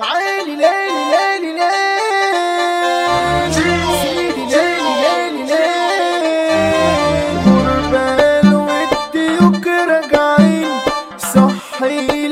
عيني ليلي ليلي ليلي. سيدي ليلي ليلي ليلي. غربال ودي وكراجعين صحي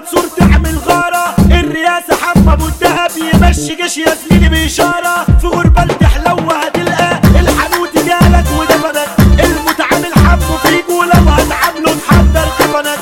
منصور تعمل غارة. الرئاسة حمى أبو الدهب يمشي جيش يا زميلي بإشارة. في غربة التحلو هتلقى الحنوت جالك ودفنك المتعامل حبه فيك ولو هتعامله تحضر كفنك